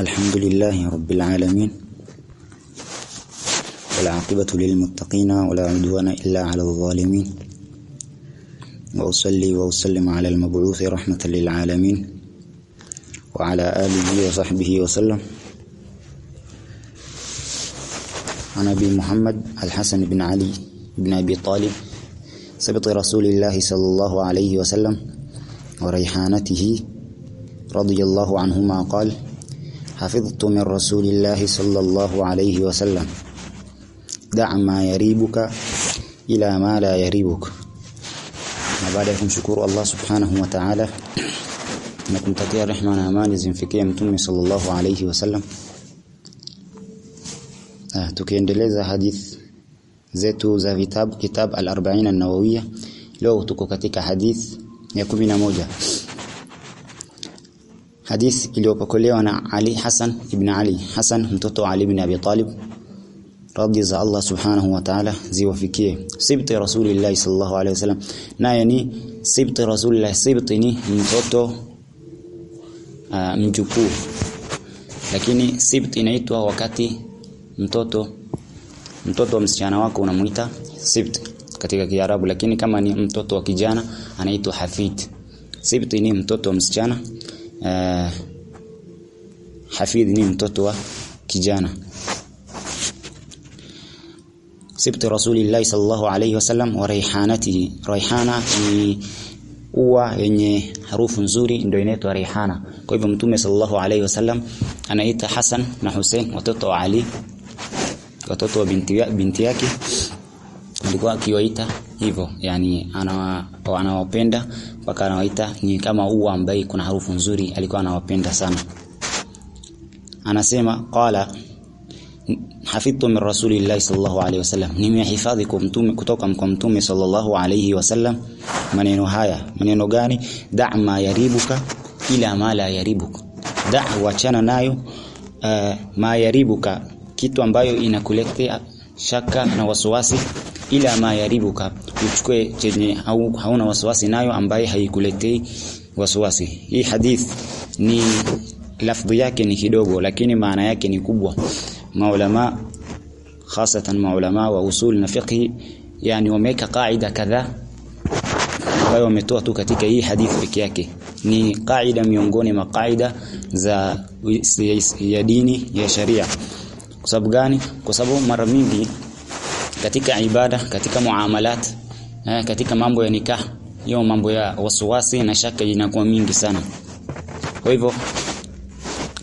الحمد لله رب العالمين والعاقبة للمتقين ولا عدوان إلا على الظالمين. وأصلي وأسلم على المبعوث رحمة للعالمين وعلى آله وصحبه وسلم. عن أبي محمد الحسن بن علي بن أبي طالب سبط رسول الله صلى الله عليه وسلم وريحانته رضي الله عنهما قال حفظت من رسول الله صلى الله عليه وسلم. دع ما يريبك إلى ما لا يريبك. ما بعدكم شكر الله سبحانه وتعالى. ما كنت تيا رحمن أمان زمفكيه متوم صلى الله عليه وسلم. آه tukiendeleza hadith زيتو za كتاب kitab al-40 an-nawawiyya حديث tuko بنا موجة. Hadith iliyopokelewa na Ali Hassan ibn Ali Hassan mtoto Ali ibn Abi Talib. Radhi za Allah subhanahu wa ta'ala ziwafikie. Sibti rasulillahi sallallahu alayhi wasallam naye ni sibti rasulillahi sibti ni mtoto uh, mjukuu. Lakini sibti inaitwa wakati mtoto mtoto wa msichana wako unamuita sibt katika Kiarabu. Lakini kama ni mtoto wa kijana anaitwa hafid. Sibt ni mtoto wa msichana uh, Hafidh ni mtoto wa kijana. Sibt rasulillahi sallallahu alayhi wasallam wa raihanatihi raihana ni ua yenye harufu nzuri ndio inaitwa raihana. Kwa hivyo mtume sallallahu alayhi wasallam anaita Hassan na Hussein watoto wa Ali watoto wa binti, binti yake alikuwa akiwaita hivyo yani anawapenda mpaka anawaita ni kama ua ambaye kuna harufu nzuri alikuwa anawapenda sana. Anasema qala hafidhtu min rasulillahi sallallahu alayhi wasallam. Nimehifadhi kutoka kwa mtume sallallahu alayhi wasallam maneno haya. Maneno gani? Da ma yaribuka ila ma la yaribuka da wachana nayo uh, ma yaribuka kitu ambayo inakuletea shaka na wasiwasi ila ma yaribuka uchukue chenye au hauna wasiwasi nayo ambaye haikuletei wasiwasi. Hii hadith ni lafdhi yake ni kidogo lakini maana yake ni kubwa. Maulama hasatan maulama wa usul na fiqh yani wameka kaida kadhaa ambayo wametoa tu katika hii hadithi peke yake. Ni kaida miongoni mwa kaida za ya dini ya sharia. Kwa sababu gani? Kwa sababu mara mingi katika ibada katika muamalat eh, katika mambo ya nikah hiyo mambo ya wasiwasi na shaka inakuwa mingi sana. Kwa hivyo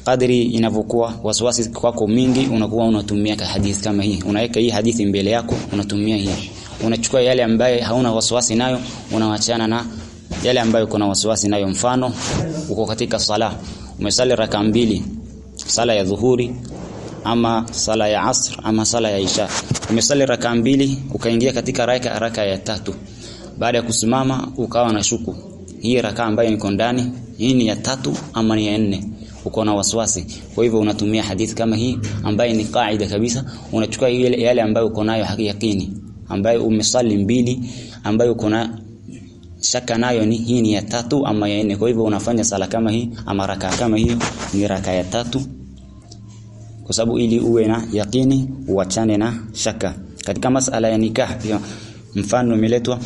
kadri inavyokuwa wasiwasi kwako mingi unakuwa unatumia hadithi kama hii. Unaweka hii hadithi mbele yako unatumia hii. Unachukua yale ambaye hauna wasiwasi nayo unawachana na yale ambayo kuna wasiwasi nayo. Mfano uko katika sala umesali raka mbili sala ya dhuhuri ama sala ya asr ama sala ya isha umesali raka mbili ukaingia katika raka raka ya tatu. Baada ya kusimama ukawa na shuku. Hii raka ambayo iko ndani hii ni ya tatu ama ni ya nne. Uko na wasiwasi. Kwa hivyo unatumia hadithi kama hii ambayo ni kaida kabisa. Unachukua yale, yale ambayo uko nayo yakini ambayo umesali mbili ambayo uko na shaka nayo ni hii ni ya tatu ama ya nne. Kwa hivyo unafanya sala kama hii ama raka kama hiyo ni raka ya tatu kwa sababu ili uwe na yakini uachane na shaka. Katika masala ya nikah pia mfano umeletwa.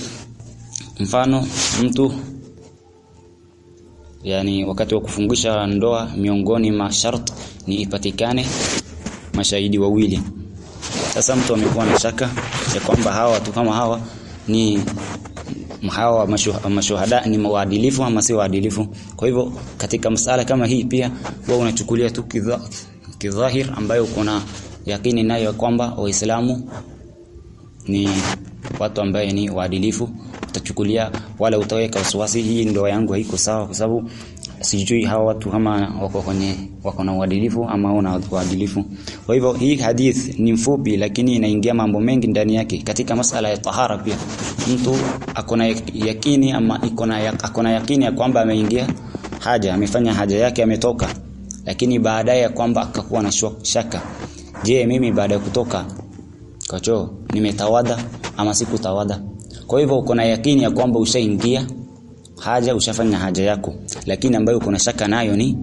Mfano mtu yani wakati wa kufungisha ndoa miongoni ma shart ni ipatikane mashahidi wawili. Sasa mtu amekuwa na shaka ya kwamba hawa watu kama hawa ni hawa mashuhada ni waadilifu ama si waadilifu. Kwa hivyo katika masala kama hii pia wewe unachukulia tu kidhahir ambayo kuna yakini nayo kwamba waislamu ni watu ambaye ni waadilifu. Utachukulia wala utaweka wasiwasi hii ndoa yangu haiko sawa kwa sababu sijui hawa watu kama wako kwenye wako na uadilifu ama hawana uadilifu. Kwa hivyo hii hadith ni mfupi lakini inaingia mambo mengi ndani yake. Katika masala ya tahara pia mtu akona yakini ama ikona akona yakini ya kwamba ameingia haja amefanya haja yake ametoka lakini baadaye kwamba akakuwa na shaka je mimi baada ya kutoka kwa choo nimetawada ama sikutawada kwa hivyo uko na yakini ya kwamba ushaingia haja ushafanya haja yako. Lakini ambayo uko na shaka nayo ni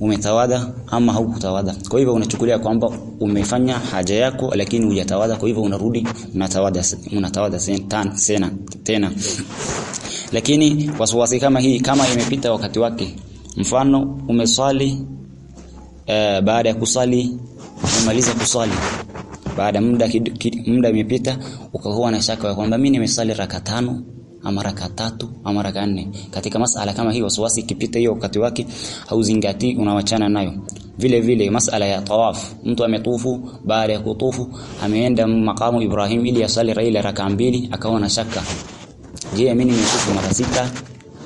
umetawadha ama haukutawadha? Kwa hivyo unachukulia kwamba umefanya haja yako lakini hujatawadha. Kwa hivyo unarudi unatawadha unatawadha tena tena. Lakini wasiwasi kama hii kama imepita wakati wake mfano umeswali e, baada ya kusali umemaliza kusali baada muda muda imepita ukakuwa na shaka kwamba mimi nimesali raka tano ama raka tatu ama raka nne. Katika masala kama hii wasiwasi ikipita hiyo wakati wake hauzingatii unawachana nayo. Vile vile masala ya tawaf. Mtu ametufu baada ya kutufu ameenda makamu Ibrahim ili asali ile raka mbili akawa na shaka. Je mimi nimetufu mara sita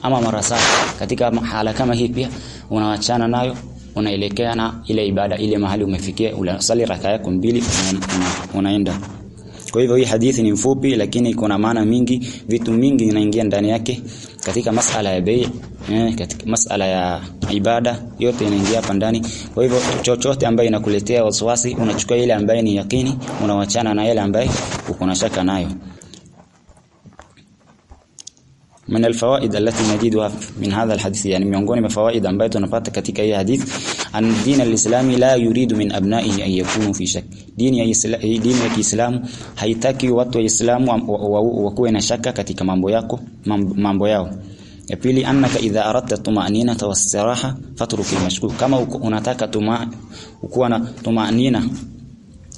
ama mara saba. Katika mahala kama hii pia unawachana nayo unaelekea na ile ibada ile mahali umefikia unasali raka yako mbili unaenda una, una kwa hivyo hii hadithi ni mfupi lakini iko na maana mingi. Vitu mingi vinaingia ndani yake. Katika masala ya bei eh, katika masala ya ibada yote inaingia hapa ndani. Kwa hivyo chochote ambaye inakuletea wasiwasi unachukua ile ambaye ni yakini unawachana na ile ambaye uko na shaka nayo من الفوائد التي نجدها من هذا الحديث يعني miongoni mwa fawaida ambayo tunapata katika hii hadith an din al-islami la yuridu min abna'ihi an yakunu fi shak dini ya Islamu dini ya Kiislamu haitaki watu wa Islamu wakuwe na shaka katika mambo yako mambo yao ya pili annaka idha aradta tumanina wassiraha fatruki mashkuk kama unataka tuma ukuwa na tumanina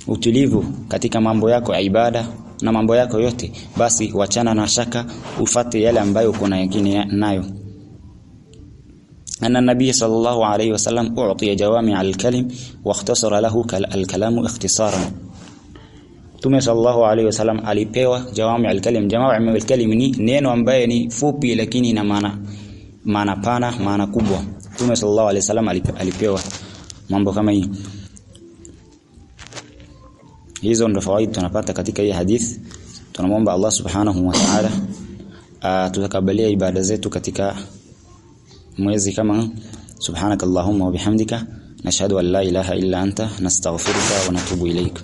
utulivu katika mambo yako ya ibada na mambo yako yote basi wachana na shaka ufate yale ambayo uko na yakini nayo أن النبي صلى الله عليه وسلم أعطي جوامع الكلم واختصر له الكلام اختصارا Mtume sallallahu alaihi wasallam alipewa jawami al-kalim. Jawami al-kalim ni neno ambaye ni fupi lakini ina maana maana pana, maana kubwa. Mtume sallallahu alaihi wasallam alipewa mambo kama hii. Hizo ndo fawaid tunapata katika hii hadith. Tunamwomba Allah subhanahu wa ta'ala tutakabalia ibada zetu katika mwezi kama subhanakallahumma wa bihamdika nashhadu an la ilaha illa anta nastaghfiruka wa natubu ilayka